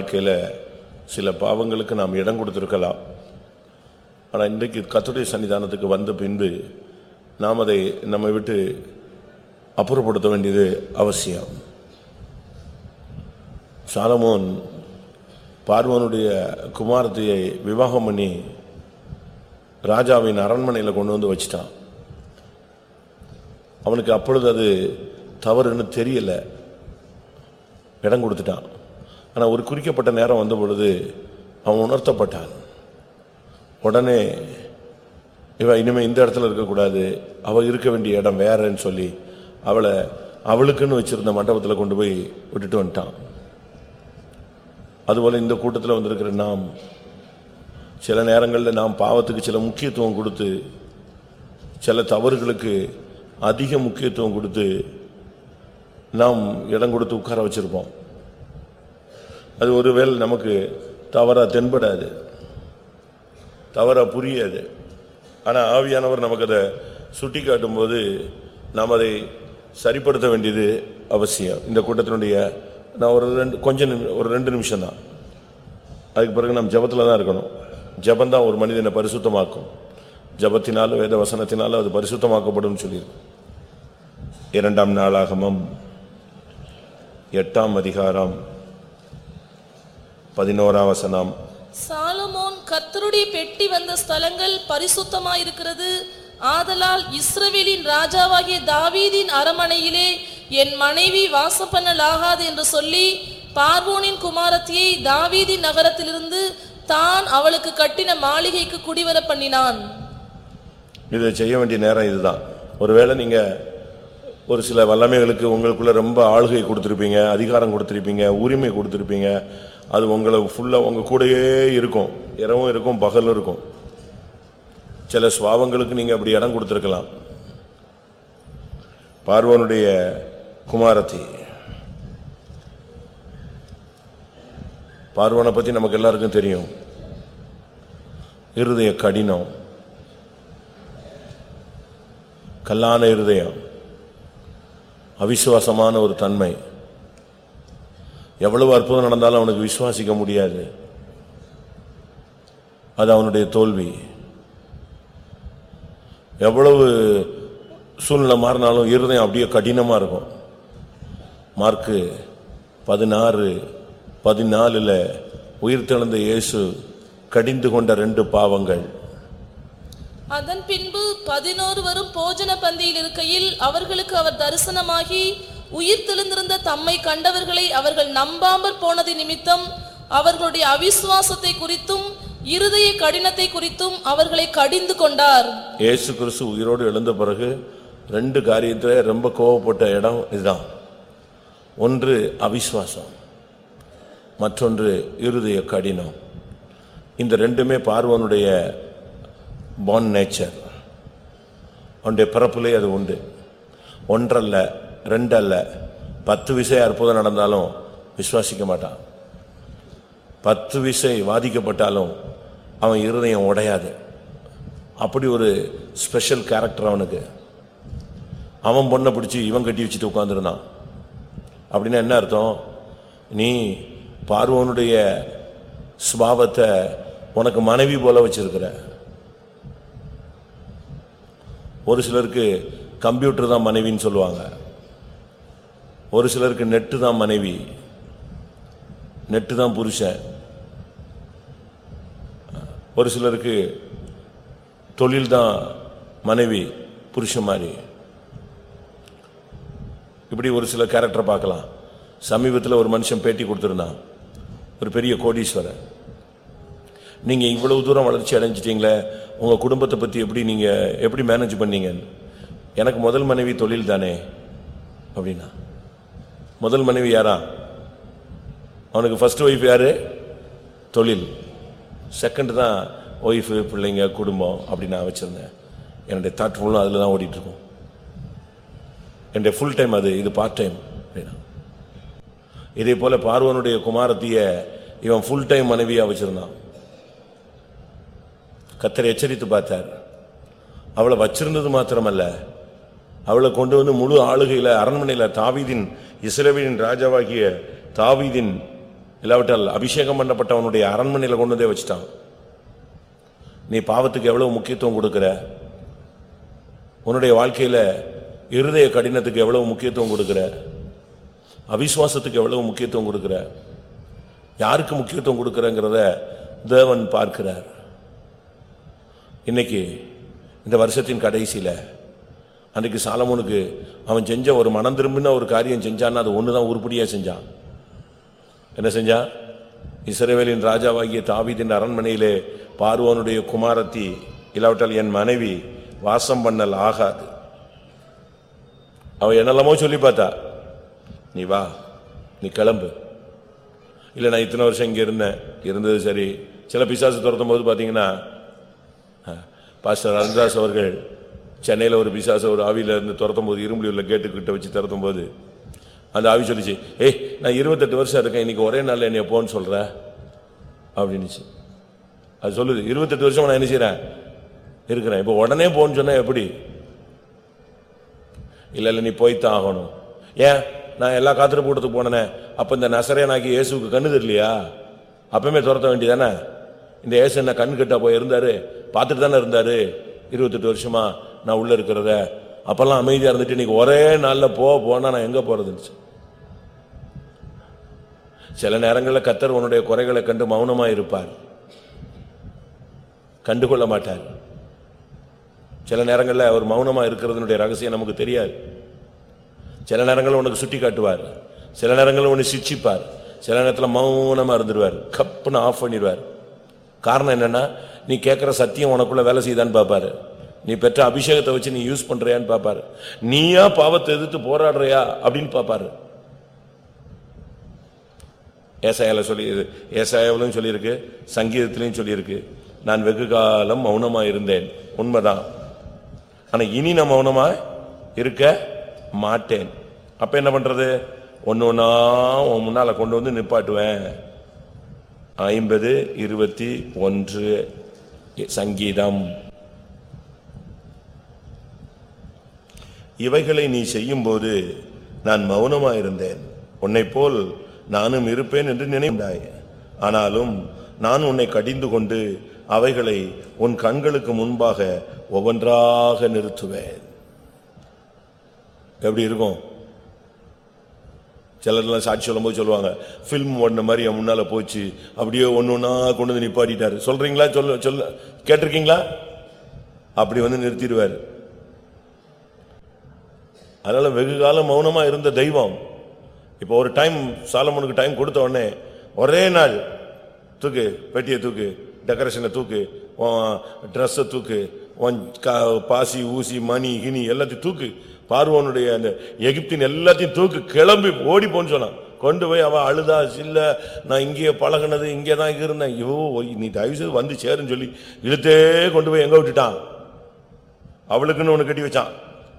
வாழ்க்கையில் சில பாவங்களுக்கு நாம் இடம் கொடுத்திருக்கலாம். ஆனால் இன்றைக்கு கத்துடைய சன்னிதானத்துக்கு வந்த பின்பு நாம் அதை நம்மை விட்டு அப்புறப்படுத்த வேண்டியது அவசியம். சாலமோன் பார்வனுடைய குமாரத்தையை விவாகம் பண்ணி ராஜாவின் அரண்மனையில் கொண்டு வந்து வச்சிட்டான். அவனுக்கு அப்பொழுது அது தவறுன்னு தெரியல. இடம் கொடுத்துட்டான். ஆனால் ஒரு குறிக்கப்பட்ட நேரம் வந்த பொழுது அவன் உணர்த்தப்பட்டான். உடனே இவ இனிமேல் இந்த இடத்துல இருக்கக்கூடாது. அவள் இருக்க வேண்டிய இடம் வேறன்னு சொல்லி அவளை அவளுக்குன்னு வச்சுருந்த மண்டபத்தில் கொண்டு போய் விட்டுட்டு வந்துட்டான். அதுபோல் இந்த கூட்டத்தில் வந்திருக்கிற நாம் சில நேரங்களில் நாம் பாவத்துக்கு சில முக்கியத்துவம் கொடுத்து சில தவறுகளுக்கு அதிக முக்கியத்துவம் கொடுத்து நாம் இடம் கொடுத்து உட்கார வச்சுருப்போம். அது ஒருவேளை நமக்கு தவறாக தென்படாது. தவறாக புரியாது. ஆனால் ஆவியானவர் நமக்கு அதை சுட்டி காட்டும்போது நாம் அதை சரிப்படுத்த வேண்டியது அவசியம். இந்த கூட்டத்தினுடைய நான் ஒரு ரெண்டு கொஞ்சம் ஒரு ரெண்டு நிமிஷம் தான். அதுக்கு பிறகு நாம் ஜபத்தில் தான் இருக்கணும். ஜபந்தான் ஒரு மனிதனை பரிசுத்தமாக்கும். ஜபத்தினாலும் வேத வசனத்தினாலும் அது பரிசுத்தமாக்கப்படும் சொல்லியிருக்கு. இரண்டாம் நாளாகமம் எட்டாம் அதிகாரம் பதினோராம் வசனம். சாலமோன் கர்த்தருடைய பெட்டி வந்த ஸ்தலங்கள் பரிசுத்தமாயிருக்கிறது. ஆதலால் இஸ்ரவேலின் ராஜாவாகிய தாவீதின் அரமனையிலே என் மனைவி வாசம் பண்ணலாகாது என்று சொல்லி பார்வோனின் குமாரத்தியை தாவீதின் நகரத்திலிருந்து தான் அவளுக்கு கட்டின மாளிகைக்கு குடிவர பண்ணினான். இதை செய்ய வேண்டிய நேரம் இதுதான். ஒருவேளை நீங்க ஒரு சில வல்லமைகளுக்கு உங்களுக்குள்ள ரொம்ப ஆளுகை கொடுத்திருப்பீங்க அதிகாரம் கொடுத்திருப்பீங்க உரிமை கொடுத்திருப்பீங்க அது உங்களை ஃபுல்லாக உங்கள் கூடயே இருக்கும். இரவும் இருக்கும் பகலும் இருக்கும். சில சுவாவங்களுக்கு நீங்கள் அப்படி இடம் கொடுத்துருக்கலாம். பார்வனுடைய குமாரத்தி. பார்வனை பற்றி நமக்கு எல்லாருக்கும் தெரியும். இருதய கடினம். கல்லான இருதயம். அவிசுவாசமான ஒரு தன்மை. எவ்வளவு அற்புதம் நடந்தாலும் அவனுக்கு விசுவாசிக்க முடியாது. அது அவனுடைய தோல்வி. எவ்வளவு சூழ்நிலை மாறினாலும் இருதயம் அப்படியே கடினமாக இருக்கும். மார்க்கு பதினாறு பதினாலுல உயிர்த்தெழுந்த இயேசு கடிந்து கொண்ட ரெண்டு பாவங்கள். அதன் பின்பு பதினோரு வரும் போஜன பந்தியில் இருக்கையில் அவர்களுக்கு அவர் தரிசனமாகி உயிர் தெளிந்திருந்த தம்மை கண்டவர்களை அவர்கள் நம்பாமற் போனது நிமித்தம் அவர்களுடைய அவிசுவாசத்தை குறித்தும் இருதய கடினத்தை குறித்தும் அவர்களை கடிந்து கொண்டார். இயேசு கிறிஸ்து உயிரோடு எழுந்த பிறகு ரெண்டு காரியத்தில் ரொம்ப கோவப்பட்ட இடம் இதுதான். ஒன்று அவிஸ்வாசம் மற்றொன்று இருதய கடினம். இந்த ரெண்டுமே பார்வனுடைய பான் நேச்சர் அவனுடைய பிறப்பிலே அது உண்டு. ஒன்றல்ல ரெண்டல்ல. பத்து விசை அற்புதம் நடந்தாலும் விசுவாசிக்க மாட்டான். பத்து விசை வாதிக்கப்பட்டாலும் அவன் இருதயம் உடையாது. அப்படி ஒரு ஸ்பெஷல் கேரக்டர் அவனுக்கு. அவன் பொண்ணை பிடிச்சி இவன் கட்டி வச்சுட்டு உட்காந்துருந்தான் அப்படின்னா என்ன அர்த்தம்? நீ பார்வனுடைய சுபாவத்தை உனக்கு மனைவி போல வச்சிருக்கிற. ஒரு சிலருக்கு கம்ப்யூட்டர் தான் மனைவின்னு சொல்லுவாங்க. ஒரு சிலருக்கு நெட்டு தான் மனைவி. நெட்டு தான் புருஷன் ஒரு சிலருக்கு தொழில் தான் மனைவி புருஷன் மாதிரி. இப்படி ஒரு சில கேரக்டரை பார்க்கலாம். சமீபத்தில் ஒரு மனுஷன் பேட்டி கொடுத்துருந்தான். ஒரு பெரிய கோடீஸ்வரர். நீங்கள் இவ்வளவு தூரம் வளர்ச்சி அடைஞ்சிட்டீங்களே உங்கள் குடும்பத்தை பற்றி எப்படி நீங்கள் எப்படி மேனேஜ் பண்ணீங்க எனக்கு முதல் மனைவி தொழில் தானே அப்படின்னா. முதல் மனைவி யாரா? அவனுக்கு ஃபர்ஸ்ட் ஒய்ஃப் யாரு? தொழில். செகண்ட் தான் ஒய்ஃபு பிள்ளைங்க குடும்பம் அப்படி நான் வச்சிருந்தேன். என்னுடைய தாட் ஃபுல்லும் அதில் தான் ஓடிட்டு இருக்கும் என்னுடைய ஃபுல் டைம் அது இது பார்ட் டைம் அப்படின்னா. இதே போல பார்வனுடைய குமாரத்திய இவன் ஃபுல் டைம் மனைவியாக வச்சிருந்தான். கத்தரை எச்சரித்து பார்த்தார். அவளை வச்சிருந்தது மாத்திரமல்ல அவளை கொண்டு வந்து முழு ஆளுகையில் அரண்மனையில் தாவீதின் இஸ்ரேவின் ராஜாவாகிய தாவீதின் இல்லாவிட்டால் அபிஷேகம் பண்ணப்பட்டவனுடைய அரண்மனையில் கொண்டு வந்தே வச்சுட்டான். நீ பாவத்துக்கு எவ்வளவு முக்கியத்துவம் கொடுக்குற? உன்னுடைய வாழ்க்கையில் இருதய கடினத்துக்கு எவ்வளவு முக்கியத்துவம் கொடுக்குற? அவிசுவாசத்துக்கு எவ்வளவு முக்கியத்துவம் கொடுக்குற? யாருக்கு முக்கியத்துவம் கொடுக்குறங்கிறத தேவன் பார்க்கிறார். இன்னைக்கு இந்த வருஷத்தின் கடைசியில் அன்றைக்கு சாலமோனுக்கு அவன் செஞ்ச ஒரு மனம் திரும்பின ஒரு காரியம் செஞ்சான்னா அது ஒன்றுதான் உருப்படியாக செஞ்சான் என்ன செஞ்சான் இஸ்ரவேலின் ராஜாவாகிய தாவீதின் அரண்மனையிலே பார்வோனுடைய குமாரத்தி இல்லாவிட்டால் என் மனைவி வாசம் பண்ணல் ஆகாது. அவள் என்னெல்லாமோ சொல்லி பார்த்தா நீ வா நீ கிளம்பு. இல்லை நான் இத்தனை வருஷம் இங்கே இருந்தேன் இருந்தது சரி. சில பிசாசு துரத்தும் போது பார்த்தீங்கன்னா பாஸ்டர் அருண்தாஸ் அவர்கள் சென்னையில் ஒரு பிசாசு ஒரு ஆவியில் இருந்து துரத்தும் போது இரும்புலியூர்ல கேட்டுக்கிட்ட வச்சு திறத்தும் போது அந்த ஆவி சொல்லிச்சு ஏய் நான் இருபத்தெட்டு வருஷம் இருக்கேன் இன்னைக்கு ஒரே நாளில் என்னை போன்னு சொல்கிற அப்படின்னுச்சு. அது சொல்லுது இருபத்தெட்டு வருஷம் நான் என்ன செய்கிறேன் இருக்கிறேன். இப்போ உடனே போன்னு சொன்னால் எப்படி? இல்லை இல்லை நீ போய்த்தான் ஆகணும். ஏன்? நான் எல்லா காத்திர கூட்டத்துக்கு போனேனே. அப்போ இந்த நசரேனாக்கி இயேசுவுக்கு கண்ணு தெரியலையா? அப்பவுமே துரத்த வேண்டியதானே? இந்த இயேசு என்ன கண் கட்டா போய் இருந்தார்? பார்த்துட்டு தானே இருந்தார்? இருபத்தெட்டு வருஷமா நான் உள்ள இருக்கிறத. அப்பெல்லாம் அமைதியா இருந்துட்டு இன்னைக்கு ஒரே நாள்ல போ போனா நான் எங்க போறதுன்னு சில நேரங்களில் கத்தர் உன்னுடைய குறைகளை கண்டு மௌனமா இருப்பார். கண்டுகொள்ள மாட்டார். சில நேரங்களில் அவர் மௌனமா இருக்கிறதுனுடைய ரகசியம் நமக்கு தெரியாது. சில நேரங்களில் உனக்கு சுட்டி காட்டுவார். சில நேரங்களில் உன்னை சிச்சிப்பார் சில நேரத்தில் மௌனமா இருந்துருவார். கப்புன்னு ஆஃப் பண்ணிடுவார் காரணம் என்னன்னா நீ கேட்கிற சத்தியம் உனக்குள்ள வேலை செய்தான்னு பார்ப்பாரு. நீ பெற்ற அபிஷேகத்தை வச்சு நீ யூஸ் பண்றியான்னு பார்ப்பாரு நீயா பாவத்தை எதிர்த்து போராடுறியா அப்படின்னு பார்ப்பாரு ஏசாயால சொல்லி ஏசாயாவிலும் சொல்லியிருக்கு சங்கீதத்திலையும் சொல்லியிருக்கு. நான் வெகு காலம் மௌனமா இருந்தேன். உண்மைதான். ஆனா இனி நான் மௌனமா இருக்க மாட்டேன். அப்ப என்ன பண்றது? ஒன்னு ஒன்னா உன் முன்னால கொண்டு வந்து நிப்பாட்டுவேன். ஐம்பது இருபத்தி ஒன்று சங்கீதம். இவைகளை நீ செய்யும்போது நான் மௌனமாயிருந்தேன். உன்னைப் போல் நானும் இருப்பேன் என்று நினைந்தாய். ஆனாலும் நான் உன்னை கடிந்து கொண்டு அவைகளை உன் கண்களுக்கு முன்பாக ஒவ்வொன்றாக நிறுத்துவேன். எப்படி இருக்கும்? சிலர்லாம் சாட்சி சொல்லும்போது சொல்லுவாங்க ஃபில்ம் ஓடின மாதிரி என் முன்னால போச்சு. அப்படியே ஒன்று ஒன்றா கொண்டு வந்து நிப்பாட்டிட்டாரு. சொல்றீங்களா? சொல்ல சொல்ல கேட்டிருக்கீங்களா? அப்படி வந்து நிறுத்திடுவார். அதனால வெகு காலம் மௌனமா இருந்த தெய்வம். இப்போ ஒரு டைம் சாலமனுக்கு டைம் கொடுத்த உடனே ஒரே நாள் தூக்கு பெட்டியை தூக்கு டெக்கரேஷனை தூக்கு ட்ரெஸ்ஸை தூக்கு பாசி ஊசி மணி கினி எல்லாத்தையும் தூக்கு. பார்வனுடைய அந்த எகிப்தின் எல்லாத்தையும் தூக்கு கிளம்பி ஓடி போன்னு சொன்னான். கொண்டு போய் அவன் அழுதா இல்லை நான் இங்கேயே பழகுனது இங்கே தான் இருந்தேன். ஐயோ நீ தயவு செய்து வந்து சேருன்னு சொல்லி இழுத்தே கொண்டு போய் எங்கே விட்டுட்டான். அவளுக்குன்னு ஒன்று கட்டி வச்சான்.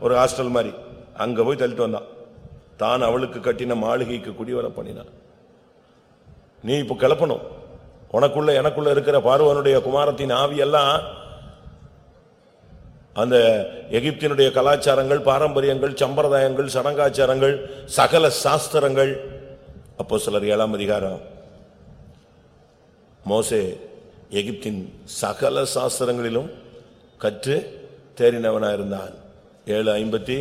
ஒரு ஹாஸ்டல் மாதிரி. அங்க போய் தள்ளிட்டு வந்தான். தான் அவளுக்கு கட்டின மாளிகைக்கு குடிவர பண்ணினான். நீ இப்ப கிளப்பணும். உனக்குள்ள எனக்குள்ள இருக்கிற பார்வனுடைய குமாரத்தின் ஆவியெல்லாம் அந்த எகிப்தினுடைய கலாச்சாரங்கள் பாரம்பரியங்கள் சம்பிரதாயங்கள் சடங்காச்சாரங்கள் சகல சாஸ்திரங்கள். அப்போ சிலர் ஏழாம் அதிகாரம். மோசே எகிப்தின் சகல சாஸ்திரங்களிலும் கற்று தேறினவனாயிருந்தான். ஏழு ஐம்பத்தி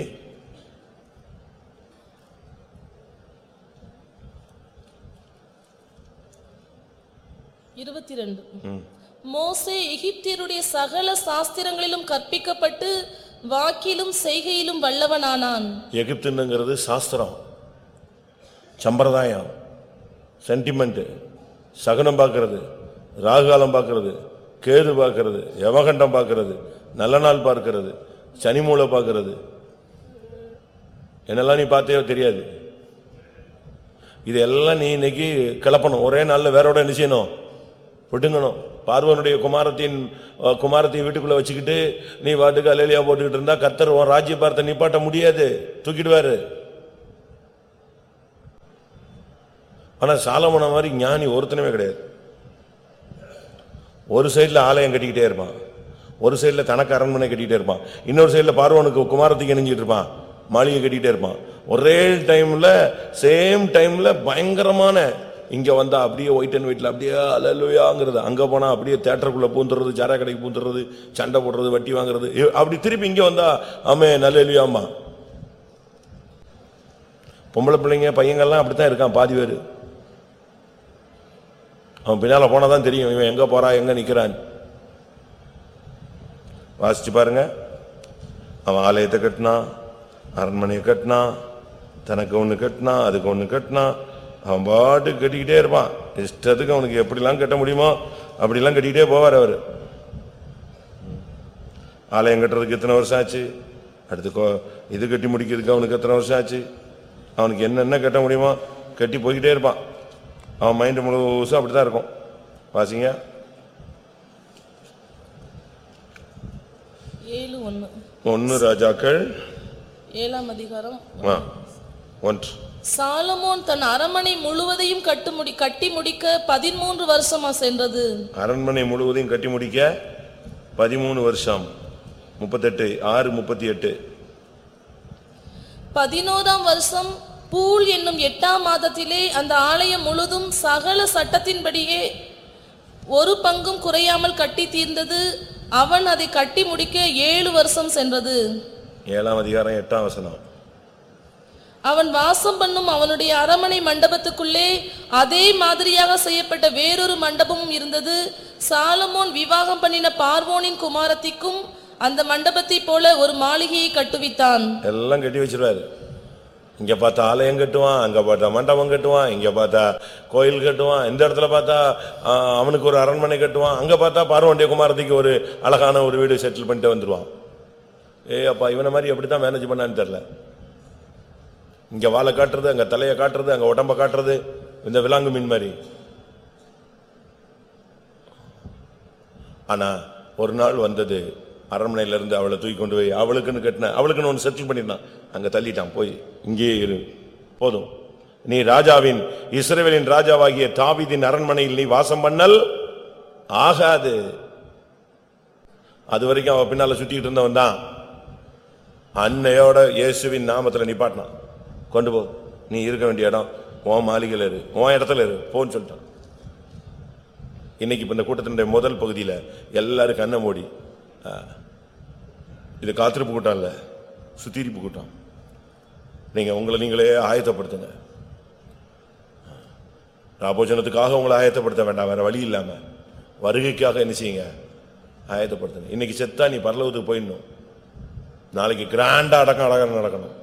இருபத்தி ரெண்டு மோசே எகிப்தியருடைய சகல சாஸ்திரங்களிலும் கற்பிக்கப்பட்டு வாக்கிலும் செய்கையிலும் வல்லவனானான். எகிப்துங்கிறது சாஸ்திரம். சம்பிரதாயம். சென்டிமெண்ட் சகுனம் பார்க்கிறது. ராகுகாலம் பார்க்கிறது. கேது பார்க்கிறது. யமகண்டம் பார்க்கிறது. நல்ல நாள் பார்க்கிறது. சனிமூலை பார்க்கிறது. என்னெல்லாம் நீ பார்த்தேயோ தெரியாது. இதெல்லாம் நீ இன்னைக்கு கிளப்பணும். ஒரே நாள்ல வேறோட என்ன செய்யணும்? விட்டுங்கணும் பார்வனுடைய குமாரத்தின் குமாரத்தை வீட்டுக்குள்ளே வச்சுக்கிட்டு நீ வாட்டுக்கு அலேலியா போட்டுக்கிட்டு இருந்தா கத்தர் உன் ராஜ்ய பார்த்த நிப்பாட்ட முடியாது. தூக்கிடுவாரு. ஆனால் சாலமோன மாதிரி ஞானி ஒருத்தனமே கிடையாது. ஒரு சைடில் ஆலயம் கட்டிக்கிட்டே இருப்பான். ஒரு சைடில் தனக்கு அரண்மனை கட்டிக்கிட்டே இருப்பான். இன்னொரு சைடில் பார்வனுக்கு குமாரத்துக்கு இணைஞ்சிட்டு இருப்பான். மாளிகை கட்டிக்கிட்டே இருப்பான். ஒரே டைமில் சேம் டைமில் பயங்கரமான இங்கே வந்தால் அப்படியே ஒயிட் அண்ட் ஒயிட்டில் அப்படியே அலலுயாங்கிறது அங்கே போனால் அப்படியே தேட்டருக்குள்ளே பூந்துறது சாரா கடைக்கு பூந்துறது சண்டை போடுறது வட்டி வாங்குறது. அப்படி திருப்பி இங்கே வந்தால் ஆமே நல்ல பொம்பளை பிள்ளைங்க பையங்கள்லாம் அப்படி தான் இருக்கான் பாதி பேர். அவன் பின்னால் போனால் தான் தெரியும் இவன் எங்கே போகிறா எங்கே நிற்கிறான் வாசிச்சு பாருங்க. அவன் ஆலயத்தை கட்டினான் அரண்மனையை கட்டினான் தனக்கு ஒன்று கட்டினான் அதுக்கு ஒன்று கட்டினான். அவன் பாட்டு கட்டிக்கிட்டே இருப்பான். இஷ்டத்துக்கு அவனுக்கு எப்படிலாம் கட்ட முடியுமோ அப்படிலாம் கட்டிக்கிட்டே போவார் அவர். ஆலயம் கட்டுறதுக்கு எத்தனை வருஷம் ஆச்சு? அடுத்து கோ- இது கட்டி முடிக்கிறதுக்கு அவனுக்கு எத்தனை வருஷம் ஆச்சு? அவனுக்கு என்னென்ன கட்ட முடியுமோ கட்டி போய்கிட்டே இருப்பான். அவன் மைண்டு முழுசும் அப்படிதான் இருக்கும். வாசிங்க. ஏழு ஒன்னு ராஜாக்கள். ஏழாம் அதிகாரம் ஆ, ஒன்று. சாலமோன் தன் அரமனை முழுவதையும் கட்டு முடி கட்டி முடிக்க பதிமூன்று வருஷமா சென்றது. அரண்மனை முழுவதையும் கட்டி முடிக்க பதிமூணு வருஷம். முப்பத்தெட்டு ஆறு முப்பத்தி எட்டு. பதினோராம் வருஷம் பூல் என்னும் எட்டாம் மாதத்திலே அந்த ஆலயம் முழுதும் சகல சட்டத்தின்படியே ஒரு பங்கும் குறையாமல் கட்டி தீர்ந்தது. அவன் அதை கட்டி முடிக்க ஏழு வருஷம் சென்றது. ஏழாம் அதிகாரம் எட்டாம் வசனம். அவன் வாசம் பண்ணும் அவனுடைய அரமனை மண்டபத்துக்குள்ளே அதே மாதிரியாக செய்யப்பட்ட வேறொரு மண்டபமும் இருந்தது. சாலமோன் விவாகம் பண்ணின பார்வோனின் குமாரத்திக்கும் அந்த மண்டபத்தைப் போல ஒரு மாளிகையை கட்டுவித்தான். எல்லாம் கட்டி வச்சிருவாரு. இங்க பார்த்தா ஆலயம் கட்டுவான் அங்க பார்த்தா மண்டபம் கட்டுவான் இங்க பார்த்தா கோயில் கட்டுவான் இந்த இடத்துல பார்த்தா அவனுக்கு ஒரு அரண்மனை கட்டுவான் அங்க பார்த்தா பார்வண்டிய குமாரத்துக்கு ஒரு அழகான ஒரு வீடு செட்டில் பண்ணிட்டு வந்துருவான். ஏ அப்பா இவனை மாதிரி எப்படித்தான் மேனேஜ் பண்ணான்னு தெரியல. இங்க வாழை காட்டுறது அங்க தலையை காட்டுறது அங்க உடம்ப காட்டுறது இந்த விலாங்கு மீன் மாதிரி. ஆனா ஒரு நாள் வந்தது அரண்மனையில இருந்து அவளை தூக்கி கொண்டு போய் அவளுக்குன்னு கட்டின அவளுக்குன்னு ஒன்று செட்டில் பண்ணிட்டான் அங்க தள்ளிட்டான் போய் இங்கேயே இரு போதும். நீ ராஜாவின் இஸ்ரேவேலின் ராஜாவாகிய தாவிதின் அரண்மனையில் நீ வாசம் பண்ணல் ஆகாது. அது வரைக்கும் அவ பின்னால சுத்திட்டு இருந்தவன் தான் அன்னையோட இயேசுவின் நாமத்துல நிப்பாட்டினான். கொண்டு போ. நீ இருக்க வேண்டிய இடம் உன் மாளிகையில் இரு. உன் இடத்துல இரு. போன்னு சொல்லிட்டான். இன்னைக்கு இப்போ இந்த கூட்டத்தினுடைய முதல் பகுதியில் எல்லாரும் கண்ணை மூடி இது காத்திருப்பு கூட்டம் இல்லை சுத்திரிப்பு கூட்டம். நீங்கள் உங்களை நீங்களே ஆயத்தப்படுத்துங்க. ராபோஜனத்துக்காக உங்களை ஆயத்தப்படுத்த வேண்டாம். வேறு வழி இல்லாமல் வருகைக்காக என்ன செய்யுங்க? ஆயத்தப்படுத்துங்க. இன்னைக்கு செத்தா நீ பரலவத்துக்கு போயிடணும். நாளைக்கு கிராண்டாக அடக்கம் அடக்கம் நடக்கணும்.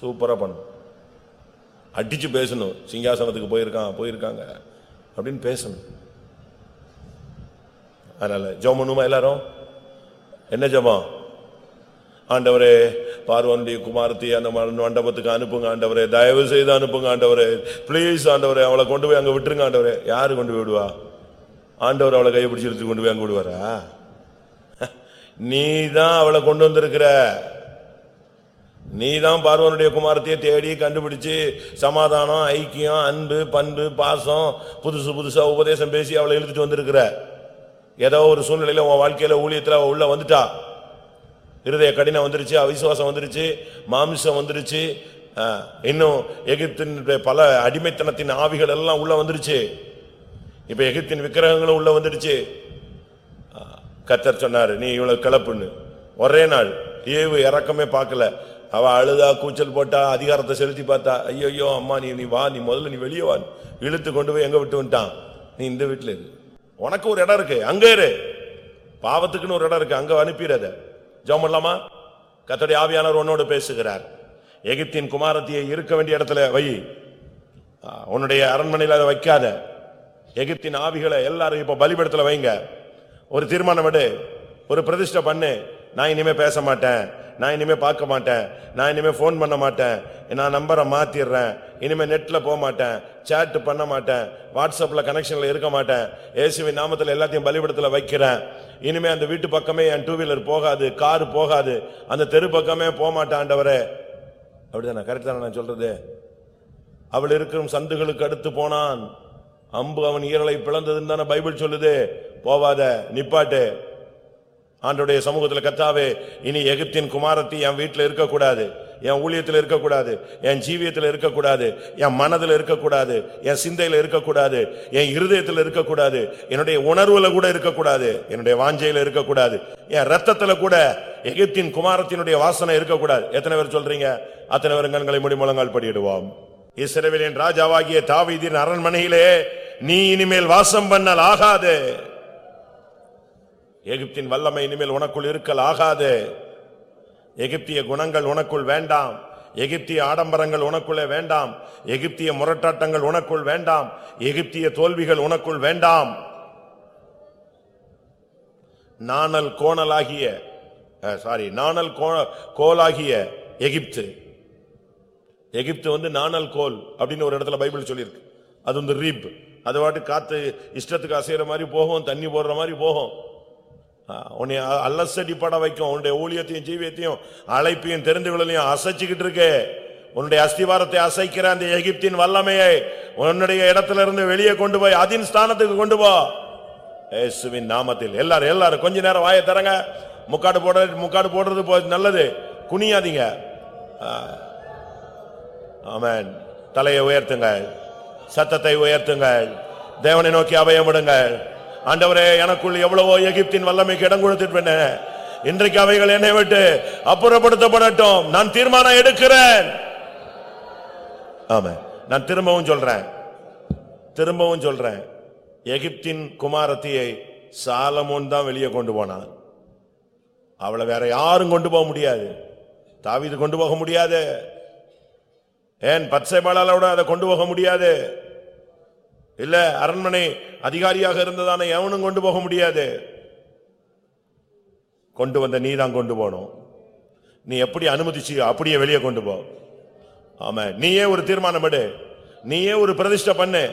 சூப்பராக பண்ணும். அடிச்சு பேசணும். சிங்காசனத்துக்கு போயிருக்கான் போயிருக்காங்க அப்படின்னு பேசணும். அதனால் ஜெபம் பண்ணுமா எல்லாரும்? என்ன ஜபம்? ஆண்டவரே பார்வனுடைய குமாரத்தி அந்த மண்டபத்துக்கு அனுப்புங்க ஆண்டவரே. தயவு செய்து அனுப்புங்க ஆண்டவரே. ப்ளீஸ் ஆண்டவரே அவளை கொண்டு போய் அங்கே விட்டுருங்க ஆண்டவரே. யார் கொண்டு போய் விடுவா? ஆண்டவர் அவளை கைப்பிடிச்சு எடுத்து கொண்டு போய் அங்கே விடுவாரா? நீ தான் அவளை கொண்டு வந்திருக்கிற. நீ தான் பார்வனுடைய குமாரத்தையே தேடி கண்டுபிடிச்சு சமாதானம் ஐக்கியம் அன்பு பண்பு பாசம் புதுசு புதுசா உபதேசம் பேசி அவளை இழுத்துட்டு வந்திருக்கிற. ஏதோ ஒரு சூழ்நிலையில உன் வாழ்க்கையில ஊழியத்தில் அவள் உள்ள வந்துட்டா. இருதய கடினம் வந்துருச்சு அவிசுவாசம் வந்துருச்சு மாமிசம் வந்துருச்சு. இன்னும் எகிப்தினுடைய பல அடிமைத்தனத்தின் ஆவிகள் எல்லாம் உள்ள வந்துருச்சு. இப்ப எகிப்தின் விக்கிரகங்களும் உள்ள வந்துடுச்சு. கத்தர் சொன்னார் சொன்னாரு நீ இவ்வளவு கிளப்புன்னு. ஒரே நாள் ஏவு இறக்கமே பார்க்கல. அவ அழுதா கூச்சல் போட்டா அதிகாரத்தை செலுத்தி பார்த்தா ஐயோ அம்மா நீ நீ வா நீ முதல்ல நீ வெளியே வா இழுத்து கொண்டு போய் எங்க விட்டு வந்துட்டான்? நீ இந்த வீட்டில் இரு. உனக்கு ஒரு இடம் இருக்கு அங்க இரு. பாவத்துக்குன்னு ஒரு இடம் இருக்கு அங்க அனுப்பிடாத ஜெபம் பண்ணலாமா? ஆவியானவர் உன்னோடு பேசுகிறார். எகிப்தின் குமாரத்தியை இருக்க வேண்டிய இடத்துல வை. உன்னுடைய அரண்மனையில் அதை வைக்காத. எகிப்தின் ஆவிகளை எல்லாரும் இப்போ பலிபடத்தில் வைங்க. ஒரு தீர்மானம் எடு ஒரு பிரதிஷ்டை பண்ணு. நான் இனிமே பேச மாட்டேன். நான் இனிமேல் பார்க்க மாட்டேன். நான் இனிமேல் ஃபோன் பண்ண மாட்டேன். நான் நம்பரை மாற்றிடுறேன் இனிமேல் நெட்டில் போக மாட்டேன். சேட் பண்ண மாட்டேன். வாட்ஸ்அப்பில் கனெக்ஷனில் இருக்க மாட்டேன். இயேசுவின் நாமத்தில் எல்லாத்தையும் பலிபடத்தில் வைக்கிறேன். இனிமேல் அந்த வீட்டு பக்கமே என் டூ வீலர் போகாது. கார் போகாது. அந்த தெரு பக்கமே போக மாட்டேன் ஆண்டவரே. அப்படிதானே? கரெக்ட் தானே நான் சொல்கிறது அவள் இருக்கும் சந்துகளுக்கு அடுத்து போனான். அம்பு அவன் ஈரலை பிளந்ததுன்னு தானே பைபிள் சொல்லுது? போவாத நிப்பாட்டு. ஆண்டுடைய சமூகத்தில் கத்தாவே இனி எகிப்தின் குமாரத்தி என் வீட்டில் இருக்கக்கூடாது என் ஊழியத்தில் இருக்கக்கூடாது என் ஜீவியத்தில் இருக்கக்கூடாது என் மனதில் இருக்கக்கூடாது என் சிந்தையில் இருக்கக்கூடாது என் இருதயத்தில் இருக்கக்கூடாது என்னுடைய உணர்வுல கூட இருக்கக்கூடாது என்னுடைய வாஞ்சையில் இருக்கக்கூடாது என் ரத்தத்தில் கூட எகிப்தின் குமாரத்தினுடைய வாசனை இருக்கக்கூடாது. எத்தனை பேர் சொல்றீங்க? அத்தனை பேர் கண்களை முடி முழங்கால் படியிடுவோம். இஸ்ரவேலின் ராஜாவாகிய தாவீதின் அரண்மனையிலே நீ இனிமேல் வாசம் பண்ணல் ஆகாது. எகிப்தின் வல்லமை இனிமேல் உனக்குள் இருக்கல் ஆகாது. எகிப்திய குணங்கள் உனக்குள் வேண்டாம். எகிப்திய ஆடம்பரங்கள் உனக்குள்ளே வேண்டாம். எகிப்திய முரட்டாட்டங்கள் உனக்குள் வேண்டாம். எகிப்திய தோல்விகள் உனக்குள் வேண்டாம். நாணல் கோணலாகிய சாரி நாணல் கோலாகிய எகிப்து. எகிப்து வந்து நாணல் கோல் அப்படின்னு ஒரு இடத்துல பைபிள் சொல்லியிருக்கு. அது வந்து ரீப். அது வாட்டு காத்து இஷ்டத்துக்கு அசைகிற மாதிரி போகும் தண்ணி போடுற மாதிரி போகும். உன்னை அல்லசடி பட வைக்கும். உன்னுடைய ஊழியத்தையும் ஜீவியத்தையும் அழைப்பையும் தெரிந்துகளையும் அசைச்சுக்கிட்டு இருக்கு. உன்னுடைய அஸ்திவாரத்தை அசைக்கிற அந்த எகிப்தின் வல்லமையை உன்னுடைய இடத்துல இருந்து வெளியே கொண்டு போய் அதின் ஸ்தானத்துக்கு கொண்டு போ. இயேசுவின் நாமத்தில் எல்லாரும் எல்லாரும் கொஞ்ச நேரம் வாயை தரங்க முக்காடு போட முக்காடு போடுறது போ- நல்லது. குனியாதீங்க. ஆமன். தலையை உயர்த்துங்கள். சத்தத்தை உயர்த்துங்கள். தேவனை நோக்கி அபயமிடுங்கள். ஆண்டவரே எனக்குள் எவ்வளவோ எகிப்தின் வல்லமைக்கு இடம் கொடுத்துட்டு இன்றைக்கு அவைகள் என்னை விட்டு அப்புறப்படுத்தப்படட்டும். நான் தீர்மானம் எடுக்கிறேன். ஆமா நான் திரும்பவும் சொல்றேன். திரும்பவும் சொல்றேன். எகிப்தின் குமாரத்தியை சாலமோன் தான் வெளியே கொண்டு போனான். அவளை வேற யாரும் கொண்டு போக முடியாது. தாவிது கொண்டு போக முடியாது. ஏன் பச்சைபாலால அதை கொண்டு போக முடியாது. இல்ல அரண்மனை அதிகாரியாக இருந்ததான எவனும் கொண்டு போக முடியாது. கொண்டு வந்த நீ தான் கொண்டு போகணும். நீ எப்படி அனுமதிச்சு அப்படியே வெளியே கொண்டு போ. ஆமா நீயே ஒரு தீர்மானம் எடு. நீயே ஒரு பிரதிஷ்டை பண்ணு.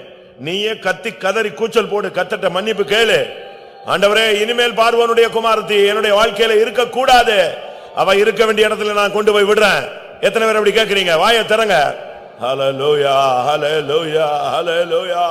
நீயே கத்தி கதறி கூச்சல் போடு கத்தட்ட மன்னிப்பு கேளு. ஆண்டவரே இனிமேல் பார்வனுடைய குமாரத்தி என்னுடைய வாழ்க்கையில இருக்க கூடாது அவ இருக்க வேண்டிய இடத்துல நான் கொண்டு போய் விடுறேன். எத்தனை பேர் அப்படி கேட்கறீங்க வாயை திறங்க. ஹalleluya ஹalleluya ஹalleluya.